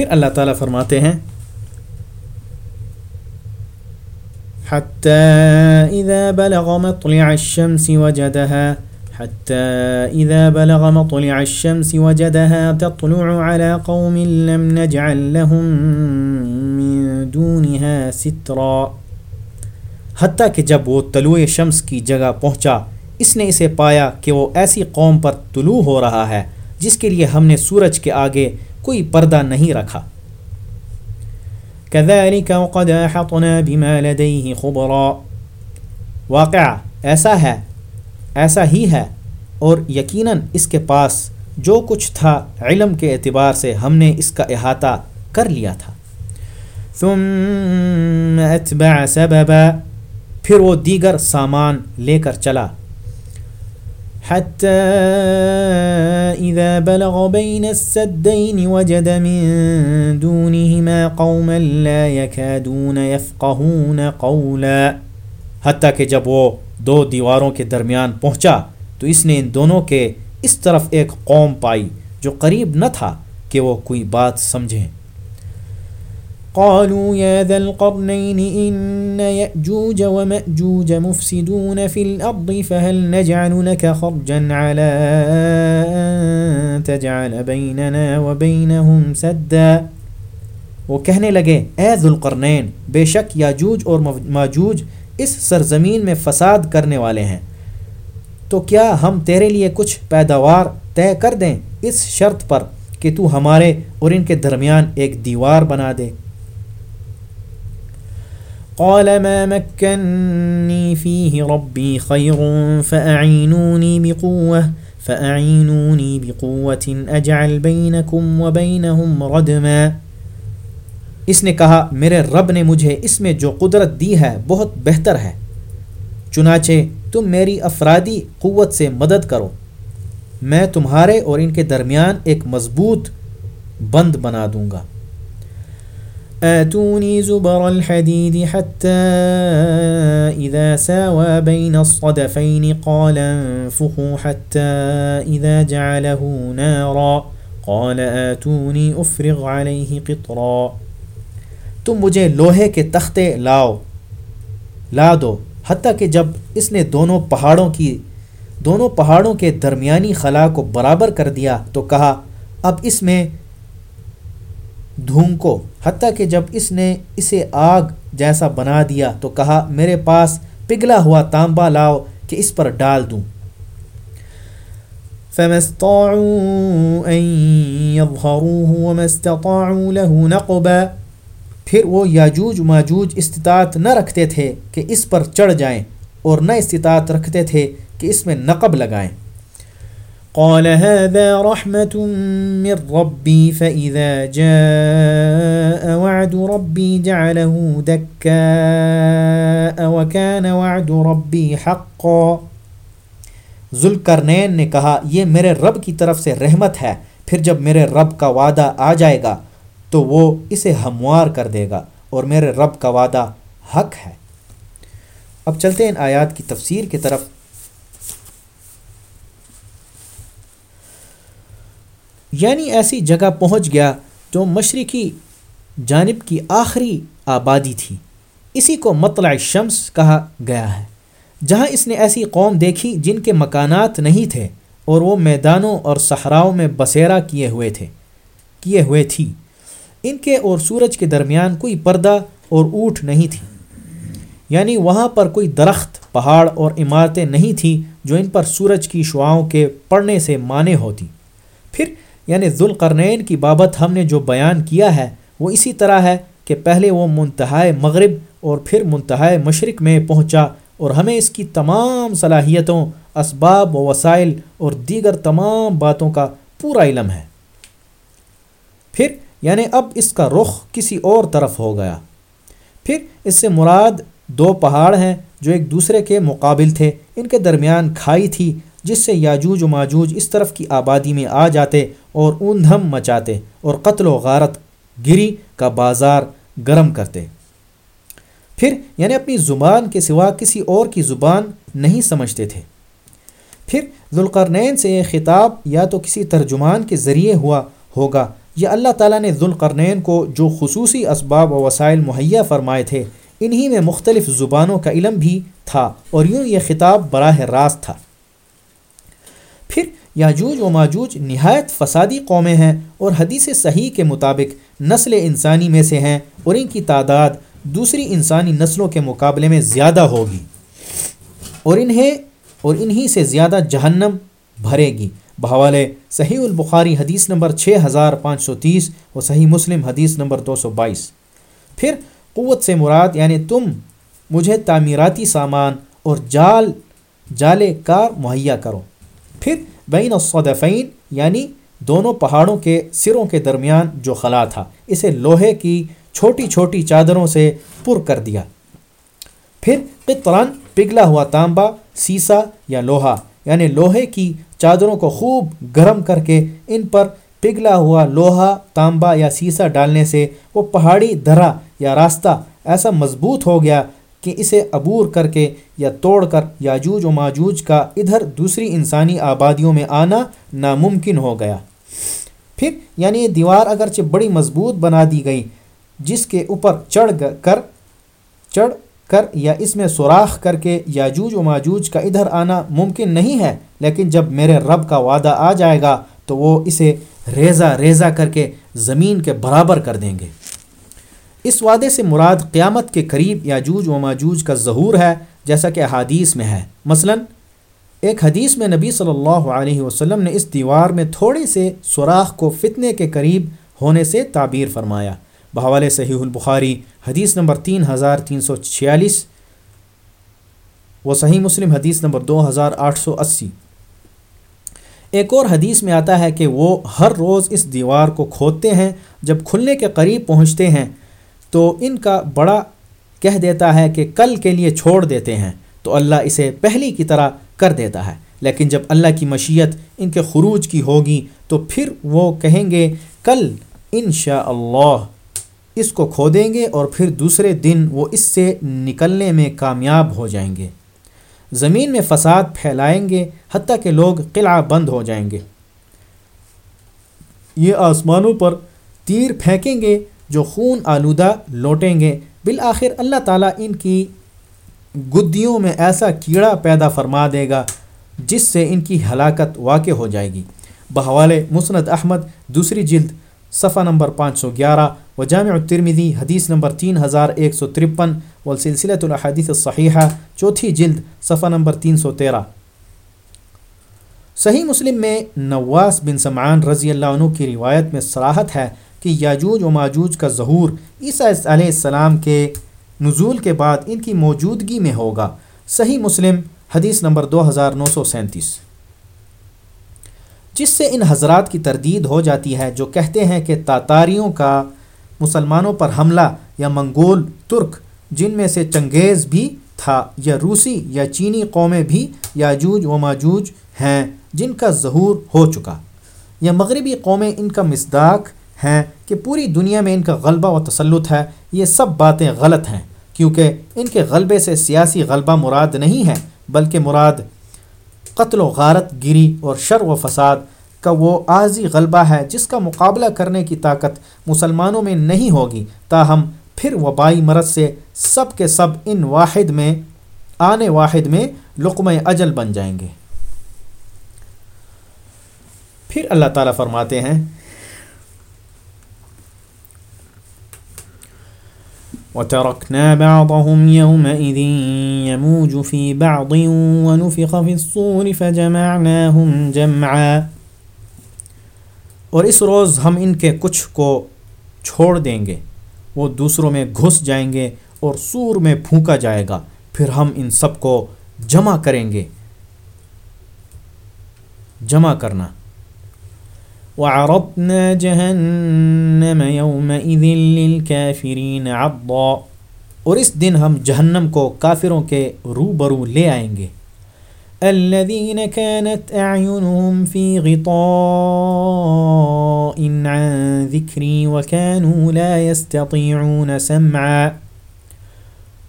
پھر اللہ تعالیٰ فرماتے ہیں حتى إذا بلغ مطلع الشمس وجدها حتى إذا بلغ مطلع الشمس وجدها تطلع على قوم لم نجعل لهم من دونها سترا۔ حتیٰ کہ جب وہ طلوع شمس کی جگہ پہنچا، اس نے اسے پایا کہ وہ ایسی قوم پر طلوع ہو رہا ہے، جس کے لیے ہم نے سورج کے آگے کوئی پردہ نہیں رکھا۔ كذلك وقد أحطنا بما لديه خبرا۔ واقع ایسا ہے، ایسا ہی ہے، اور یقیناً اس کے پاس جو کچھ تھا علم کے اعتبار سے ہم نے اس کا احاطہ کر لیا تھا۔ ثم اتبع سببا، پھر وہ دیگر سامان لے کر چلا۔ حتى إذا بلغ بين السدين وجد من دونهما قوما لا يكادون يفقهون قولا. حتیٰ کہ جب وہ دو دیواروں کے درمیان پہنچا تو اس نے ان دونوں کے اس طرف ایک قوم پائی جو قریب نہ تھا کہ وہ کوئی بات سمجھیں۔ قالوا يا ذا القرنين إن يأجوج ومأجوج مفسدون في الأرض فهل نجعل لك خرجا على أن تجعل بيننا وبينهم سدا؟ وہ کہنے لگے، اے ذوالقرنین بے شک یاجوج اور ماجوج اس سرزمین میں فساد کرنے والے ہیں۔ تو کیا ہم تیرے لیے کچھ پیداوار طے کر دیں اس شرط پر کہ تو ہمارے اور ان کے درمیان ایک دیوار بنا دے؟ قال ما مكنني فيه ربي خير فأعينوني بقوة فأعينوني بقوة أجعل بينكم وبينهم ردما۔ اس نے کہا، میرے رب نے مجھے اس میں جو قدرت دی ہے بہت بہتر ہے۔ چنانچہ تم میری افرادی قوت سے مدد کرو۔ میں تمہارے اور ان کے درمیان ایک مضبوط بند بنا دوں گا۔ آتوني زبر الحديد حتى إذا ساوى بين الصدفين قال انفخوا حتى إذا جعله نارا. قال آتوني أفرغ عليه قطرا. تم مجھے لوہے کے تختے لاؤ، لا دو، حتیٰ کہ جب اس نے دونوں پہاڑوں کی، دونوں پہاڑوں کے درمیانی خلا کو برابر کر دیا تو کہا، اب اس میں دھوم کو حتیٰ کہ جب اس نے اسے آگ جیسا بنا دیا تو کہا، میرے پاس پگھلا ہوا تانبا لاؤ کہ اس پر ڈال دوں۔ پھر وہ یاجوج ماجوج استطاعت نہ رکھتے تھے کہ اس پر چڑھ جائیں اور نہ استطاعت رکھتے تھے کہ اس میں نقب لگائیں۔ قال هذا رحمة من ربي، فإذا جاء وعد ربي جعله دكاء وكان وعد ربي حقا۔ ذوالقرنین نے کہا، یہ میرے رب کی طرف سے رحمت ہے، پھر جب میرے رب کا وعدہ آ جائے گا تو وہ اسے ہموار کر دے گا اور میرے رب کا وعدہ حق ہے۔ اب چلتے ہیں آیات کی تفسیر کی طرف۔ یعنی ایسی جگہ پہنچ گیا جو مشرقی جانب کی آخری آبادی تھی۔ اسی کو مطلع شمس کہا گیا ہے، جہاں اس نے ایسی قوم دیکھی جن کے مکانات نہیں تھے اور وہ میدانوں اور صحراؤں میں بسیرا کیے ہوئے تھے، کیے ہوئے تھی۔ ان کے اور سورج کے درمیان کوئی پردہ اور اونٹ نہیں تھی یعنی وہاں پر کوئی درخت، پہاڑ اور عمارتیں نہیں تھیں جو ان پر سورج کی شعاؤں کے پڑنے سے مانے ہوتی۔ پھر یعنی ذوالقرنین کی بابت ہم نے جو بیان کیا ہے، وہ اسی طرح ہے کہ پہلے وہ منتہائے مغرب اور پھر منتہائے مشرق میں پہنچا اور ہمیں اس کی تمام صلاحیتوں، اسباب و وسائل اور دیگر تمام باتوں کا پورا علم ہے۔ پھر یعنی اب اس کا رخ کسی اور طرف ہو گیا۔ پھر، اس سے مراد دو پہاڑ ہیں جو ایک دوسرے کے مقابل تھے، ان کے درمیان کھائی تھی، جس سے یاجوج و ماجوج اس طرف کی آبادی میں آ جاتے اور اوندھم مچاتے اور قتل و غارت گری کا بازار گرم کرتے۔ پھر یعنی اپنی زبان کے سوا کسی اور کی زبان نہیں سمجھتے تھے۔ پھر ذوالقرنین سے یہ خطاب یا تو کسی ترجمان کے ذریعے ہوا ہوگا یہ اللہ تعالیٰ نے ذوالقرنین کو جو خصوصی اسباب و وسائل مہیا فرمائے تھے، انہی میں مختلف زبانوں کا علم بھی تھا اور یوں یہ خطاب براہ راست تھا۔ پھر یاجوج و ماجوج نہایت فسادی قومیں ہیں اور حدیث صحیح کے مطابق نسل انسانی میں سے ہیں اور ان کی تعداد دوسری انسانی نسلوں کے مقابلے میں زیادہ ہوگی اور انہیں اور انہی سے زیادہ جہنم بھرے گی۔ بحوالے صحیح البخاری حدیث نمبر چھ ہزار پانچ سو تیس اور صحیح مسلم حدیث نمبر دو سو بائیس۔ پھر قوت سے مراد یعنی تم مجھے تعمیراتی سامان اور جال جالے کار مہیا کرو۔ پھر بین الصدفین یعنی دونوں پہاڑوں کے سروں کے درمیان جو خلا تھا، اسے لوہے کی چھوٹی چھوٹی چادروں سے پر کر دیا۔ پھر قطران پگھلا ہوا تانبا، سیسا یا لوہا یعنی لوہے کی چادروں کو خوب گرم کر کے ان پر پگھلا ہوا لوہا، تانبا یا سیسا ڈالنے سے وہ پہاڑی درا یا راستہ ایسا مضبوط ہو گیا کہ اسے عبور کر کے یا توڑ کر یاجوج و ماجوج کا ادھر دوسری انسانی آبادیوں میں آنا ناممکن ہو گیا۔ پھر یعنی یہ دیوار اگرچہ بڑی مضبوط بنا دی گئی، جس کے اوپر چڑھ کر چڑھ کر یا اس میں سوراخ کر کے یاجوج و ماجوج کا ادھر آنا ممکن نہیں ہے، لیکن جب میرے رب کا وعدہ آ جائے گا تو وہ اسے ریزہ ریزہ کر کے زمین کے برابر کر دیں گے۔ اس وعدے سے مراد قیامت کے قریب یاجوج و ماجوج کا ظہور ہے، جیسا کہ حادیث میں ہے۔ مثلا، ایک حدیث میں نبی صلی اللہ علیہ وسلم نے اس دیوار میں تھوڑے سے سوراخ کو فتنے کے قریب ہونے سے تعبیر فرمایا۔ بحوالِ صحیح البخاری، حدیث نمبر تین ہزار تین سو چھیالیس و صحیح مسلم، حدیث نمبر دو ہزار آٹھ سو اسی۔ ایک اور حدیث میں آتا ہے کہ وہ ہر روز اس دیوار کو کھودتے ہیں، جب کھلنے کے قریب پہنچتے ہیں تو ان کا بڑا کہہ دیتا ہے کہ کل کے لیے چھوڑ دیتے ہیں۔ تو اللہ اسے پہلی کی طرح کر دیتا ہے۔ لیکن جب اللہ کی مشیت ان کے خروج کی ہوگی، تو پھر وہ کہیں گے، کل انشاء اللہ اس کو کھو دیں گے اور پھر دوسرے دن وہ اس سے نکلنے میں کامیاب ہو جائیں گے۔ زمین میں فساد پھیلائیں گے، حتیٰ کہ لوگ قلعہ بند ہو جائیں گے۔ یہ آسمانوں پر تیر پھینکیں گے جو خون آلودہ لوٹیں گے۔ بالآخر اللہ تعالیٰ ان کی گدیوں میں ایسا کیڑا پیدا فرما دے گا جس سے ان کی ہلاکت واقع ہو جائے گی۔ بحوال مسند احمد، دوسری جلد، صفحہ نمبر پانچ سو گیارہ و جامع الترمذی، حدیث نمبر تین ہزار ایک سو ترپن، والسلسلۃ الحدیث الصحیحہ، چوتھی جلد، صفحہ نمبر تین سو تیرہ۔ صحیح مسلم میں نواس بن سمعان رضی اللہ عنہ کی روایت میں صلاحت ہے کہ یاجوج و ماجوج کا ظہور عیسیٰ علیہ السلام کے نزول کے بعد ان کی موجودگی میں ہوگا۔ صحیح مسلم، حدیث نمبر دو ہزار نو سو سینتیس۔ جس سے ان حضرات کی تردید ہو جاتی ہے، جو کہتے ہیں کہ تاتاریوں کا مسلمانوں پر حملہ یا منگول، ترک، جن میں سے چنگیز بھی تھا، یا روسی، یا چینی قومیں بھی یاجوج و ماجوج ہیں، جن کا ظہور ہو چکا۔ یا مغربی قومیں ان کا مصداق ہیں کہ پوری دنیا میں ان کا غلبہ و تسلط ہے، یہ سب باتیں غلط ہیں، کیونکہ ان کے غلبے سے سیاسی غلبہ مراد نہیں ہے، بلکہ مراد قتل و غارت، گری اور شر و فساد کا وہ عارضی غلبہ ہے جس کا مقابلہ کرنے کی طاقت مسلمانوں میں نہیں ہوگی۔ تاہم، پھر وبائی مرض سے سب کے سب ان واحد میں، آنے واحد میں لقم اجل بن جائیں گے۔ پھر اللہ تعالیٰ فرماتے ہیں وتركنا بعضهم يومئذ يموج في بعض ونفخ في الصور فجمعناهم جمعا۔ اور اس روز ہم ان کے کچھ کو چھوڑ دیں گے۔ وہ دوسروں میں گھس جائیں گے اور سور میں پھونکا جائے گا۔ پھر ہم ان سب کو جمع کریں گے۔ جمع کرنا۔ وعرضنا جهنم يومئذ للكافرين عضا۔ اور اس دن ہم جہنم کو کافروں کے روبرو لے آئیں گے۔ الذين كانت اعينهم في غطاء عن ذكري وكانوا لا يستطيعون سمعا۔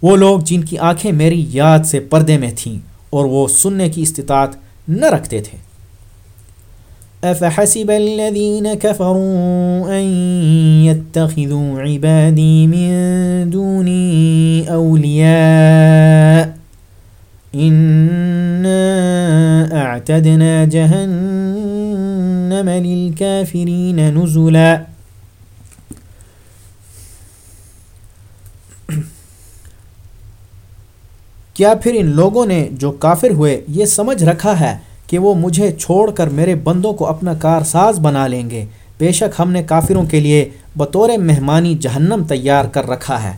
وہ لوگ جن کی آنکھیں میری یاد سے پردے میں تھیں اور وہ سننے کی استطاعت نہ رکھتے تھے۔ أفحسب الذين كفروا أن يتخذوا عبادي من دوني أولياء إنا أعتدنا جهنم للكافرين نزلا کیا پھر ان لوگوں نے جو کافر ہوئے یہ سمجھ رکھا ہے؟ کہ وہ مجھے چھوڑ کر میرے بندوں کو اپنا کار ساز بنا لیں گے۔ بے شک ہم نے کافروں کے لیے بطور مہمانی جہنم تیار کر رکھا ہے۔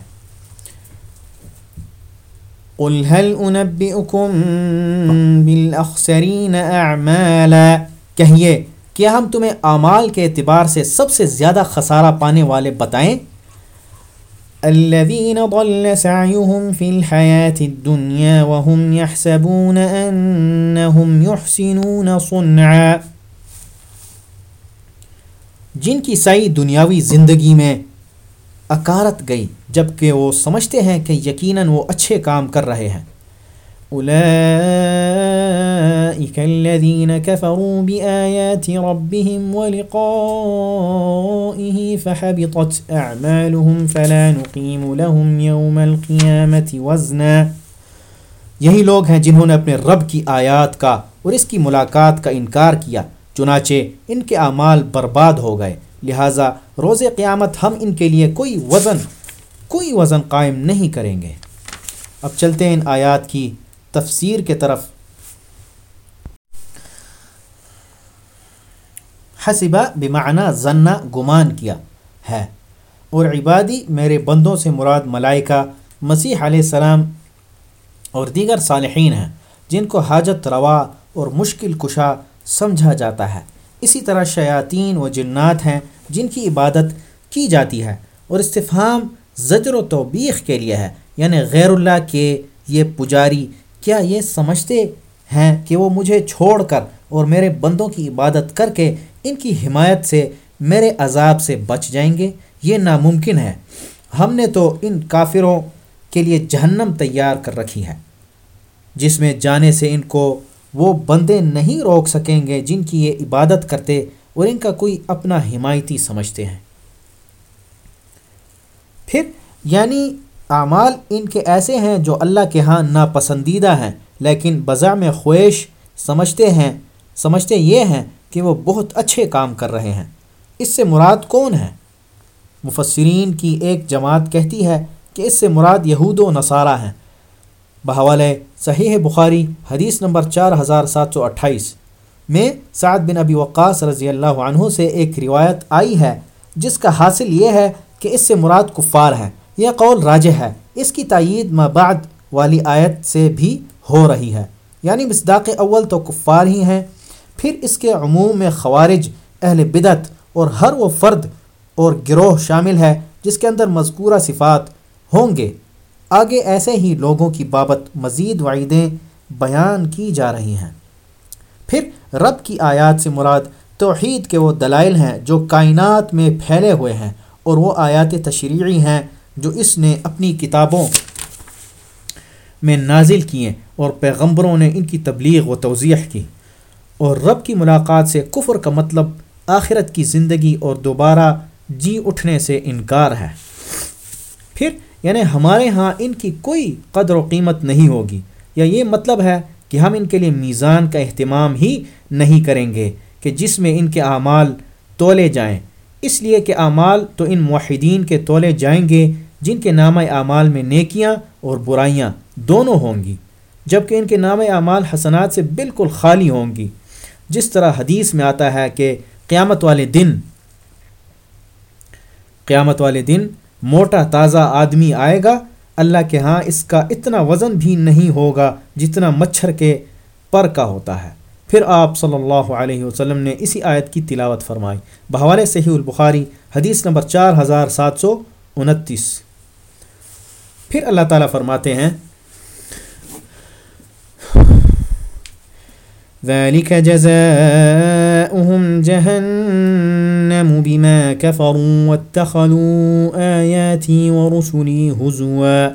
قل هل انبئكم بالاخسرین اعمالا کہیے، کیا ہم تمہیں اعمال کے اعتبار سے سب سے زیادہ خسارہ پانے والے بتائیں؟ الذين ضل سعيهم في الحياة الدنيا وهم يحسبون أنهم يحسنون صنعا۔ جن کی سعی دنیاوی زندگی میں اکارت گئی، جبکہ وہ سمجھتے ہیں کہ یقیناً وہ اچھے کام کر رہے ہیں۔ أولئك الذين كفروا بآيات ربهم ولقائه فحبطت أعمالهم فلا نقيم لهم يوم القيامة وزنا۔ یہی لوگ ہیں جنہوں نے اپنے رب کی آیات کا اور اس کی ملاقات کا انکار کیا، چنانچہ ان کے اعمال برباد ہو گئے۔ لہٰذا روز قیامت ہم ان کے لیے کوئی وزن کوئی وزن قائم نہیں کریں گے۔ اب چلتے ہیں ان آیات کی تفسیر کے طرف۔ حسبہ بمعنی ذنا گمان کیا ہے۔ اور عبادی میرے بندوں سے مراد ملائکہ، مسیح علیہ السلام اور دیگر صالحین ہیں، جن کو حاجت روا اور مشکل کشا سمجھا جاتا ہے۔ اسی طرح شیاطین و جنات ہیں جن کی عبادت کی جاتی ہے اور استفہام زجر و توبیخ کے لیے ہے یعنی غیر اللہ کے یہ پجاری کیا یہ سمجھتے ہیں کہ وہ مجھے چھوڑ کر اور میرے بندوں کی عبادت کر کے ان کی حمایت سے میرے عذاب سے بچ جائیں گے؟ یہ ناممکن ہے۔ ہم نے تو ان کافروں کے لیے جہنم تیار کر رکھی ہے، جس میں جانے سے ان کو وہ بندے نہیں روک سکیں گے جن کی یہ عبادت کرتے اور ان کا کوئی اپنا حمایتی سمجھتے ہیں۔ پھر یعنی اعمال ان کے ایسے ہیں جو اللہ کے ہاں ناپسندیدہ ہیں، لیکن بذا میں خواہش سمجھتے ہیں، سمجھتے یہ ہیں کہ وہ بہت اچھے کام کر رہے ہیں۔ اس سے مراد کون ہے؟ مفسرین کی ایک جماعت کہتی ہے کہ اس سے مراد یہود و نصارہ ہیں۔ بحوال صحیح بخاری حدیث نمبر چار ہزار سات سو اٹھائیس میں سعد بن ابی وقاص رضی اللہ عنہ سے ایک روایت آئی ہے، جس کا حاصل یہ ہے کہ اس سے مراد کفار ہیں۔ یہ قول راج ہے۔ اس کی تائید بعد والی آیت سے بھی ہو رہی ہے۔ یعنی مصداق اول تو کفار ہی ہیں، پھر اس کے عموم میں خوارج، اہل بدت اور ہر وہ فرد اور گروہ شامل ہے جس کے اندر مذکورہ صفات ہوں گے۔ آگے ایسے ہی لوگوں کی بابت مزید وعیدیں بیان کی جا رہی ہیں۔ پھر رب کی آیات سے مراد توحید کے وہ دلائل ہیں جو کائنات میں پھیلے ہوئے ہیں اور وہ آیات تشریعی ہیں۔ جو اس نے اپنی کتابوں میں نازل کیے اور پیغمبروں نے ان کی تبلیغ و توضیح کی اور رب کی ملاقات سے کفر کا مطلب آخرت کی زندگی اور دوبارہ جی اٹھنے سے انکار ہے۔ پھر یعنی ہمارے ہاں ان کی کوئی قدر و قیمت نہیں ہوگی۔ یا یہ مطلب ہے کہ ہم ان کے لیے میزان کا اہتمام ہی نہیں کریں گے کہ جس میں ان کے اعمال تولے جائیں۔ اس لیے کہ اعمال تو ان معاہدین کے تولے جائیں گے جن کے نامہ اعمال میں نیکیاں اور برائیاں دونوں ہوں گی، جبکہ ان کے نام اعمال حسنات سے بالکل خالی ہوں گی۔ جس طرح حدیث میں آتا ہے کہ قیامت والے دن، قیامت والے دن موٹا تازہ آدمی آئے گا، اللہ کے ہاں اس کا اتنا وزن بھی نہیں ہوگا جتنا مچھر کے پر کا ہوتا ہے۔ پھر آپ صلی اللہ علیہ وسلم نے اسی آیت کی تلاوت فرمائی۔ بحوالے صحیح البخاری، حدیث نمبر چار ہزار سات سو انتیس۔ پھر اللہ تعالیٰ فرماتے ہیں، ذلك جزاؤهم جهنم بما كفروا واتخذوا آياتي ورسلي هزوا۔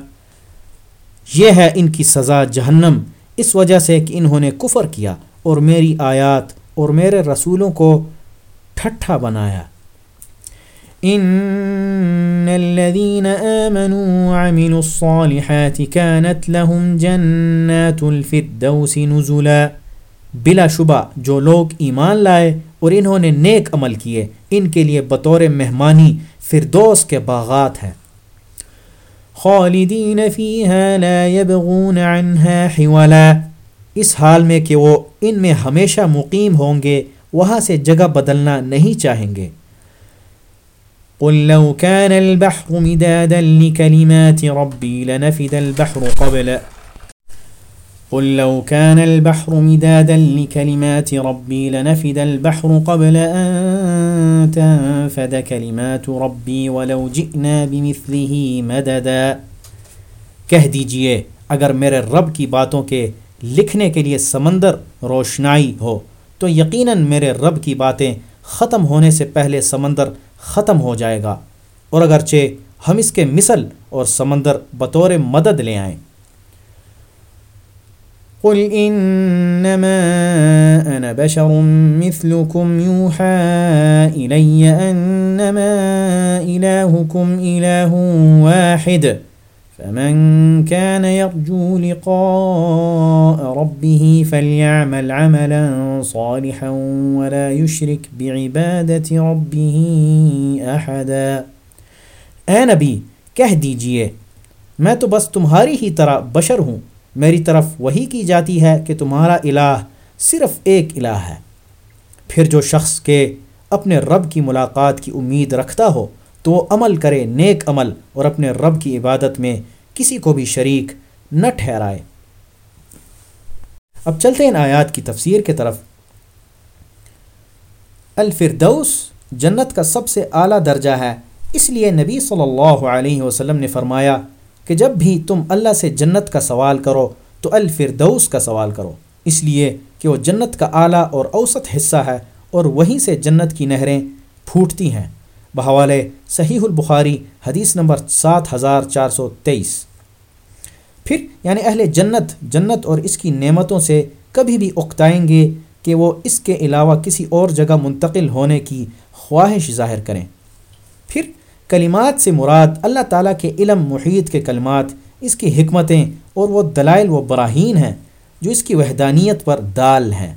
یہ ہے ان کی سزا جہنم، اس وجہ سے کہ انہوں نے کفر کیا اور میری آیات اور میرے رسولوں کو ٹھٹھا بنایا۔ ان الذين آمنوا وعملوا الصالحات كانت لهم جنات الفردوس نزلا۔ بلا شبہ، جو لوگ ایمان لائے اور انہوں نے نیک عمل کیے، ان کے لیے بطور مہمانی فردوس کے باغات ہیں۔ خالدین فیها لا يبغون عنها حولا۔ اس حال میں کہ وہ ان میں ہمیشہ مقیم ہوں گے، وہاں سے جگہ بدلنا نہیں چاہیں گے۔ قل لو كان البحر مدادا لكلمات ربي لنفد البحر قبل. قل لو كان البحر مدادا لكلمات ربي لنفد البحر قبل أن تنفد كلمات ربي ولو جئنا بمثله مددا. کہہ دیجیے، اگر میرے رب کی باتوں کے لکھنے کے لیے سمندر روشنائی ہو، تو یقیناً میرے رب کی باتیں ختم ہونے سے پہلے سمندر ختم ہو جائے گا۔ اور اگرچہ ہم اس کے مثل اور سمندر بطور مدد لے آئیں۔ قل انما انا بشر مثلكم يوحى الي انما الهكم اله واحد فمن كان يرجو لقاء ربه فليعمل عملا صالحا ولا يشرك بعبادة ربه أحدا۔ اے نبی، کہہ دیجیے، میں تو بس تمہاری ہی طرح بشر ہوں۔ میری طرف وہی کی جاتی ہے کہ تمہارا الہ صرف ایک الہ ہے۔ پھر جو شخص کے اپنے رب کی ملاقات کی امید رکھتا ہو، تو وہ عمل کرے نیک عمل اور اپنے رب کی عبادت میں کسی کو بھی شریک نہ ٹھہرائے۔ اب چلتے ہیں آیات کی تفسیر کے طرف۔ الفردوس جنت کا سب سے اعلیٰ درجہ ہے۔ اس لیے نبی صلی اللہ علیہ وسلم نے فرمایا کہ جب بھی تم اللہ سے جنت کا سوال کرو تو الفردوس کا سوال کرو۔ اس لیے کہ وہ جنت کا اعلیٰ اور اوسط حصہ ہے اور وہیں سے جنت کی نہریں پھوٹتی ہیں۔ بحوالے صحیح البخاری حدیث نمبر سات ہزار چار سو تیئیس۔ پھر یعنی اہل جنت جنت اور اس کی نعمتوں سے کبھی بھی اکتائیں گے کہ وہ اس کے علاوہ کسی اور جگہ منتقل ہونے کی خواہش ظاہر کریں۔ پھر کلمات سے مراد اللہ تعالیٰ کے علم محیط کے کلمات، اس کی حکمتیں اور وہ دلائل و براہین ہیں جو اس کی وحدانیت پر دال ہیں۔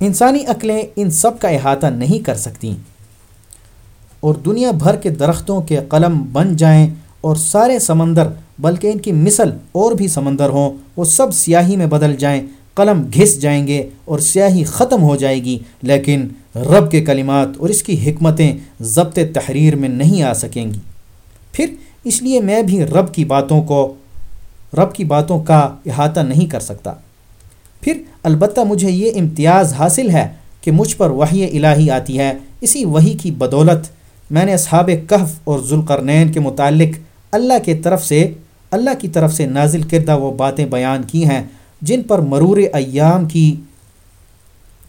انسانی عقلیں ان سب کا احاطہ نہیں کر سکتیں۔ اور دنیا بھر کے درختوں کے قلم بن جائیں اور سارے سمندر، بلکہ ان کی مثل اور بھی سمندر ہوں، وہ سب سیاہی میں بدل جائیں، قلم گھس جائیں گے اور سیاہی ختم ہو جائے گی۔ لیکن رب کے کلمات اور اس کی حکمتیں ضبط تحریر میں نہیں آ سکیں گی۔ پھر اس لیے میں بھی رب کی باتوں کو، رب کی باتوں کا احاطہ نہیں کر سکتا۔ پھر البتہ مجھے یہ امتیاز حاصل ہے کہ مجھ پر وحی الہی آتی ہے، اسی وحی کی بدولت میں نے اصحاب کہف اور ذوالقرنین کے متعلق اللہ کے طرف سے، اللہ کی طرف سے نازل کردہ وہ باتیں بیان کی ہیں جن پر مرور ایام کی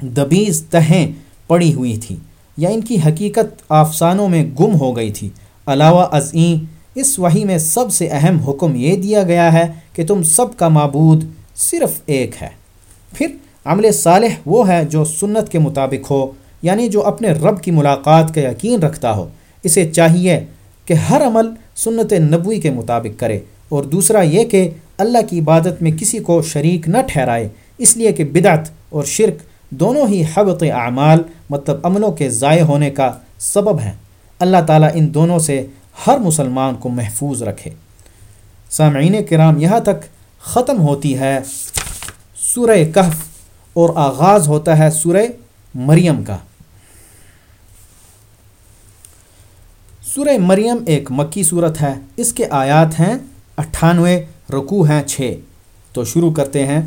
دبیز تہیں پڑی ہوئی تھیں، یا ان کی حقیقت آفسانوں میں گم ہو گئی تھی۔ علاوہ ازئیں اس وحی میں سب سے اہم حکم یہ دیا گیا ہے کہ تم سب کا معبود صرف ایک ہے۔ پھر عمل صالح وہ ہے جو سنت کے مطابق ہو۔ یعنی جو اپنے رب کی ملاقات کا یقین رکھتا ہو، اسے چاہیے کہ ہر عمل سنت نبوی کے مطابق کرے۔ اور دوسرا یہ کہ اللہ کی عبادت میں کسی کو شریک نہ ٹھہرائے، اس لیے کہ بدعت اور شرک دونوں ہی حبط اعمال مطلب عملوں کے ضائع ہونے کا سبب ہیں۔ اللہ تعالیٰ ان دونوں سے ہر مسلمان کو محفوظ رکھے۔ سامعین کرام، یہاں تک ختم ہوتی ہے سورہ کہف اور آغاز ہوتا ہے سورہ مریم کا۔ سورہ مریم ایک مکی صورت ہے۔ اس کے آیات ہیں اٹھانوے رکو ہیں چھ۔ تو شروع کرتے ہیں۔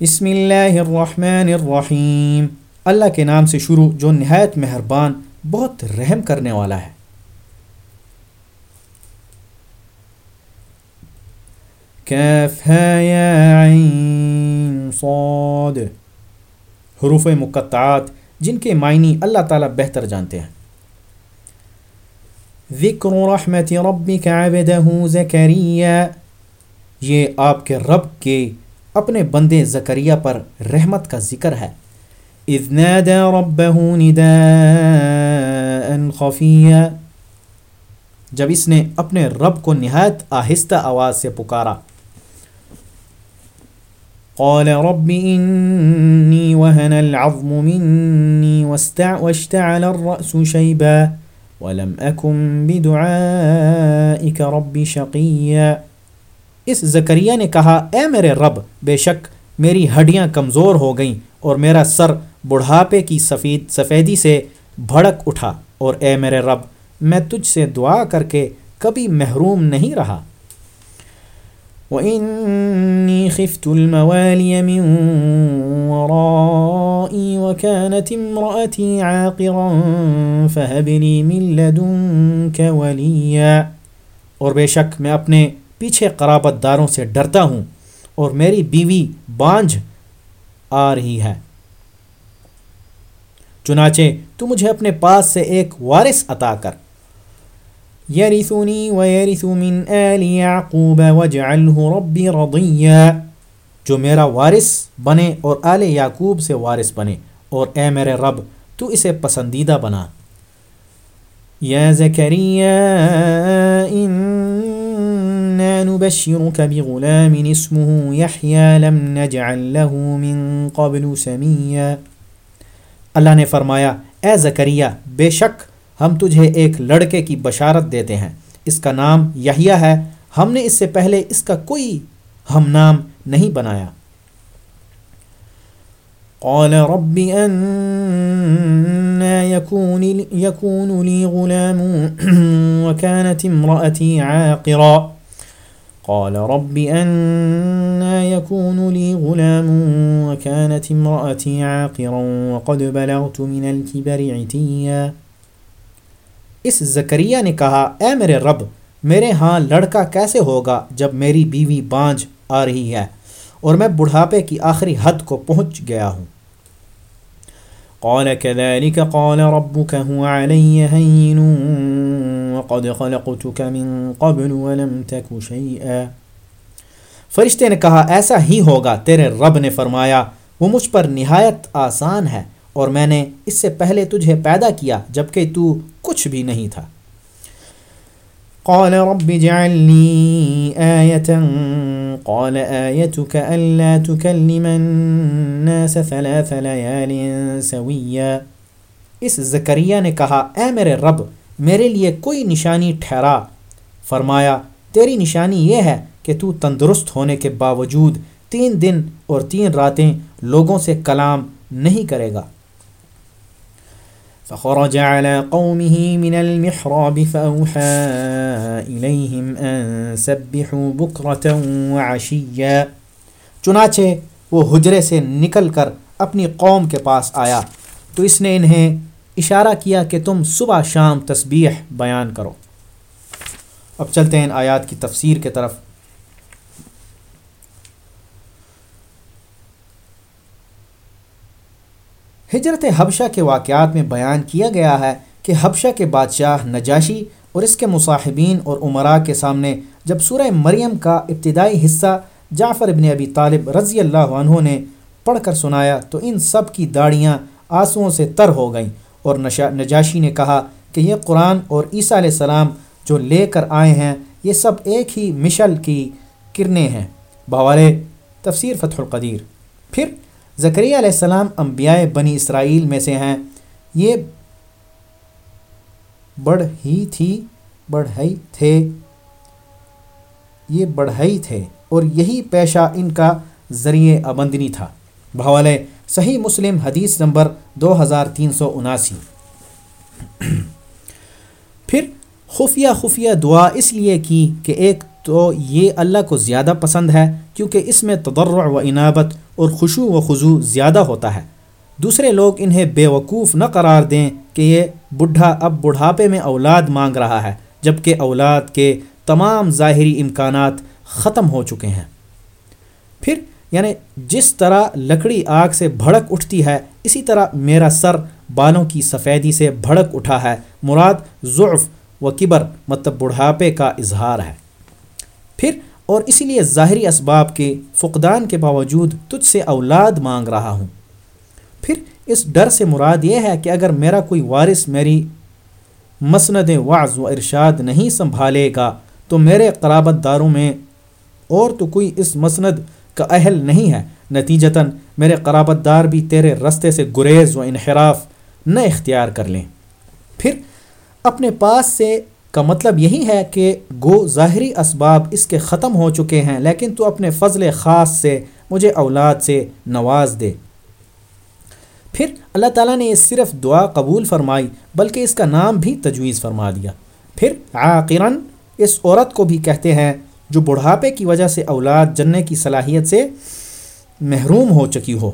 بسم اللہ الرحمن الرحیم۔ اللہ کے نام سے شروع جو نہایت مہربان، بہت رحم کرنے والا ہے۔ صاد؟ حروف مقطعات جن کے معنی اللہ تعالیٰ بہتر جانتے ہیں۔ ذکر رحمت ربك عبده زكريا یہ آپ کے رب کے اپنے بندے زکریہ پر رحمت کا ذکر ہے۔ اذ نادى ربه نداء خفيا۔ جب اس نے اپنے رب کو نہایت آہستہ آواز سے پکارا۔ قال رب إني وهن العظم مني واشتعل الرأس شيبا۔ ولم اکم بدعائک رب شقيا اس زکریہ نے کہا، اے میرے رب، بے شک میری ہڈیاں کمزور ہو گئیں اور میرا سر بڑھاپے کی سفید سفیدی سے بھڑک اٹھا اور اے میرے رب، میں تجھ سے دعا کر کے کبھی محروم نہیں رہا۔ وَإِنِّي خِفْتُ الْمَوَالِيَ مِن وَرَائِي وَكَانَتِ امْرَأَتِي عَاقِرًا فَهَبْ لِي مِن لَّدُنكَ وَلِيًّا اور بے شک میں اپنے پیچھے قرابت داروں سے ڈرتا ہوں اور میری بیوی بانجھ آ رہی ہے۔ چنانچہ تو مجھے اپنے پاس سے ایک وارث عطا کر۔ یرثنی ویرث من آل یعقوب وجعلہ ربی رضیا جو میرا وارث بنے اور آل یعقوب سے وارث بنے اور اے میرے رب، تو اسے پسندیدہ بنا۔ یا زکریہ اننا نبشرک بغلام اسمه یحیا لم نجعل له من قبل سمیا اللہ نے فرمایا، اے زکریہ بے شک ہم تجھے ایک لڑکے کی بشارت دیتے ہیں۔ اس کا نام یحییٰ ہے۔ ہم نے اس سے پہلے اس کا کوئی ہم نام نہیں بنایا۔ قال رب أنا يكون, يكون لي غلام وكانت امرأتي عاقرا۔ قال رب أنا يكون لي غلام وكانت امرأتي عاقرا وقد بلغت من الكبر عتيا اس زکریہ نے کہا، اے میرے رب، میرے ہاں لڑکا کیسے ہوگا جب میری بیوی بانجھ آ رہی ہے اور میں بڑھاپے کی آخری حد کو پہنچ گیا ہوں؟ قال كذلك قال ربك هو علي هين وقد خلقتك من قبل ولم تك شيئا فرشتے نے کہا، ایسا ہی ہوگا، تیرے رب نے فرمایا، وہ مجھ پر نہایت آسان ہے اور میں نے اس سے پہلے تجھے پیدا کیا جبکہ تو کچھ بھی نہیں تھا۔ قال رب اجعل لي آية قال آيتك ألا تكلم الناس ثلاث ليال سويا اس زکریہ نے کہا، اے میرے رب، میرے لیے کوئی نشانی ٹھہرا۔ فرمایا، تیری نشانی یہ ہے کہ تو تندرست ہونے کے باوجود تین دن اور تین راتیں لوگوں سے کلام نہیں کرے گا۔ فخرج على قومه من المحراب فأوحى إليهم أن سبحوا بكرة وعشيا۔ چنانچہ وہ حجرے سے نکل کر اپنی قوم کے پاس آیا۔ تو اس نے انہیں اشارہ کیا کہ تم صبح شام تسبیح بیان کرو۔ اب چلتے ہیں آیات کی تفسیر کے طرف۔ ہجرت حبشہ کے واقعات میں بیان کیا گیا ہے کہ حبشہ کے بادشاہ نجاشی اور اس کے مصاحبین اور عمراء کے سامنے جب سورہ مریم کا ابتدائی حصہ جعفر ابن ابی طالب رضی اللہ عنہ نے پڑھ کر سنایا تو ان سب کی داڑیاں آنسوؤں سے تر ہو گئیں اور نجاشی نے کہا کہ یہ قرآن اور عیسیٰ علیہ السلام جو لے کر آئے ہیں، یہ سب ایک ہی مشل کی کرنیں ہیں۔ بوالے تفسیر فتح القدیر۔ پھر زکریہ علیہ السلام انبیاء بنی اسرائیل میں سے ہیں۔ یہ بڑھ ہی تھی بڑھئی تھے۔ یہ بڑھئی تھے اور یہی پیشہ ان کا ذریعہ آمدنی تھا۔ بھوالے صحیح مسلم حدیث نمبر دو ہزار تین سو اناسی۔ پھر خفیہ خفیہ دعا اس لیے کی کہ ایک تو یہ اللہ کو زیادہ پسند ہے، کیونکہ اس میں تضرع و انابت اور خوشو و خضو زیادہ ہوتا ہے۔ دوسرے لوگ انہیں بے وقوف نہ قرار دیں کہ یہ بڈھا اب بڑھاپے میں اولاد مانگ رہا ہے، جبکہ اولاد کے تمام ظاہری امکانات ختم ہو چکے ہیں۔ پھر یعنی جس طرح لکڑی آگ سے بھڑک اٹھتی ہے، اسی طرح میرا سر بالوں کی سفیدی سے بھڑک اٹھا ہے۔ مراد ضعف و کبر مطلب بڑھاپے کا اظہار ہے۔ پھر اور اسی لیے ظاہری اسباب کے فقدان کے باوجود تجھ سے اولاد مانگ رہا ہوں۔ پھر اس ڈر سے مراد یہ ہے کہ اگر میرا کوئی وارث میری مسند وعظ و ارشاد نہیں سنبھالے گا، تو میرے قرابت داروں میں اور تو کوئی اس مسند کا اہل نہیں ہے۔ نتیجتاً میرے قرابت دار بھی تیرے رستے سے گریز و انحراف نہ اختیار کر لیں۔ پھر اپنے پاس سے کا مطلب یہی ہے کہ گو ظاہری اسباب اس کے ختم ہو چکے ہیں، لیکن تو اپنے فضل خاص سے مجھے اولاد سے نواز دے۔ پھر اللہ تعالیٰ نے یہ صرف دعا قبول فرمائی، بلکہ اس کا نام بھی تجویز فرما دیا۔ پھر عاقرن اس عورت کو بھی کہتے ہیں، جو بڑھاپے کی وجہ سے اولاد جننے کی صلاحیت سے محروم ہو چکی ہو۔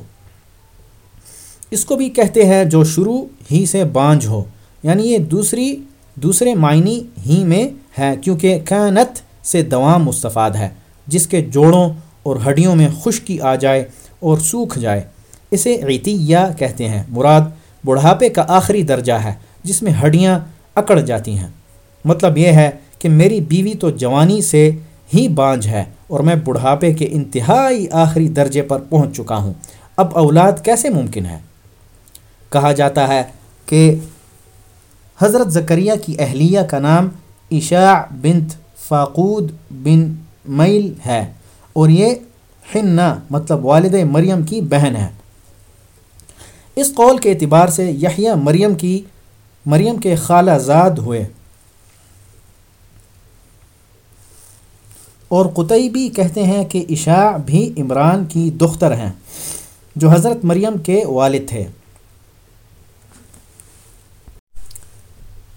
اس کو بھی کہتے ہیں جو شروع ہی سے بانجھ ہو یعنی یہ دوسری دوسرے معنی ہی میں ہے کیونکہ کانت سے دوام مستفاد ہے، جس کے جوڑوں اور ہڈیوں میں خشکی آ جائے اور سوکھ جائے۔ اسے عیتیہ کہتے ہیں۔ مراد بڑھاپے کا آخری درجہ ہے، جس میں ہڈیاں اکڑ جاتی ہیں۔ مطلب یہ ہے کہ میری بیوی تو جوانی سے ہی بانجھ ہے اور میں بڑھاپے کے انتہائی آخری درجے پر پہنچ چکا ہوں۔ اب اولاد کیسے ممکن ہے؟ کہا جاتا ہے کہ حضرت زکریہ کی اہلیہ کا نام عشاء بنت فاقود بن میل ہے اور یہ حنہ مطلب والد مریم کی بہن ہے۔ اس قول کے اعتبار سے یحییٰ مریم کی، مریم کے خالہ زاد ہوئے۔ اور قطعی کہتے ہیں کہ عشاء بھی عمران کی دختر ہیں، جو حضرت مریم کے والد تھے۔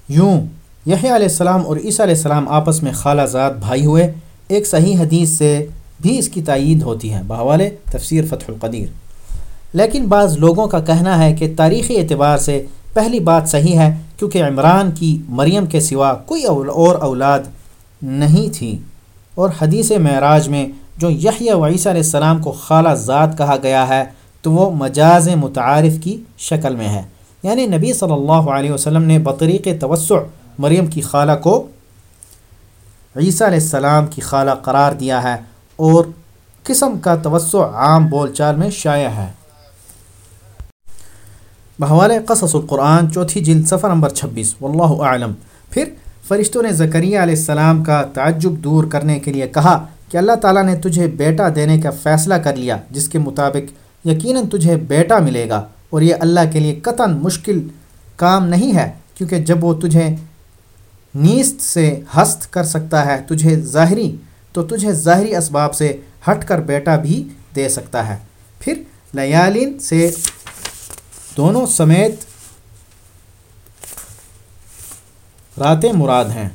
یوں یحییٰ علیہ السلام اور عیسیٰ علیہ السلام آپس میں خالہ زاد بھائی ہوئے، ایک صحیح حدیث سے بھی اس کی تائید ہوتی ہے، بحوالے تفسیر فتح القدیر۔ لیکن بعض لوگوں کا کہنا ہے کہ تاریخی اعتبار سے پہلی بات صحیح ہے کیونکہ عمران کی مریم کے سوا کوئی اور اولاد نہیں تھی۔ اور حدیث معراج میں جو یحییٰ و عیسیٰ علیہ السلام کو خالہ ذات کہا گیا ہے، تو وہ مجاز متعارف کی شکل میں ہے۔ یعنی نبی صلی اللہ علیہ وسلم نے بطریق توسع مریم کی خالہ کو عیسیٰ علیہ السلام کی خالہ قرار دیا ہے اور قسم کا توسع عام بول چال میں شائع ہے۔ بحوال قصص القرآن چوتھی جلد صفحہ نمبر چھبیس، واللہ اعلم۔ پھر فرشتوں نے زکریہ علیہ السلام کا تعجب دور کرنے کے لیے کہا کہ اللہ تعالیٰ نے تجھے بیٹا دینے کا فیصلہ کر لیا، جس کے مطابق یقیناً تجھے بیٹا ملے گا۔ اور یہ اللہ کے لیے قطن مشکل کام نہیں ہے، کیونکہ جب وہ تجھے نیست سے ہست کر سکتا ہے، تجھے ظاہری، تو تجھے ظاہری اسباب سے ہٹ کر بیٹا بھی دے سکتا ہے۔ پھر لیالین سے دونوں سمیت راتیں مراد ہیں۔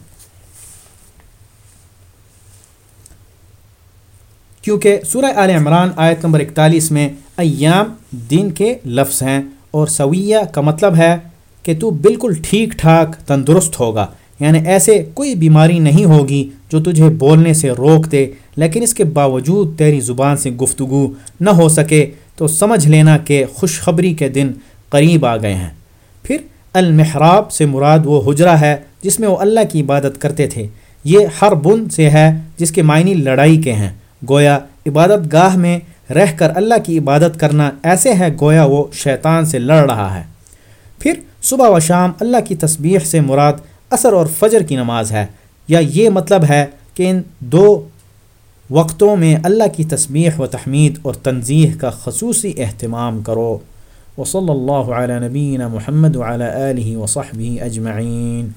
کیونکہ سورہ آل عمران آیت نمبر اکتالیس میں ایام دن کے لفظ ہیں اور سویہ کا مطلب ہے کہ تو بالکل ٹھیک ٹھاک تندرست ہوگا۔ یعنی ایسے کوئی بیماری نہیں ہوگی جو تجھے بولنے سے روک دے، لیکن اس کے باوجود تیری زبان سے گفتگو نہ ہو سکے تو سمجھ لینا کہ خوشخبری کے دن قریب آ گئے ہیں۔ پھر المحراب سے مراد وہ حجرہ ہے جس میں وہ اللہ کی عبادت کرتے تھے۔ یہ ہر بن سے ہے جس کے معنی لڑائی کے ہیں۔ گویا عبادت گاہ میں رہ کر اللہ کی عبادت کرنا ایسے ہے گویا وہ شیطان سے لڑ رہا ہے۔ پھر صبح و شام اللہ کی تسبیح سے مراد اثر اور فجر کی نماز ہے۔ یا یہ مطلب ہے کہ ان دو وقتوں میں اللہ کی تسبیح و تحمید اور تنظیح کا خصوصی اہتمام کرو۔ وصلی اللہ علیہ نبین محمد علیہ وصحبہ اجمعین۔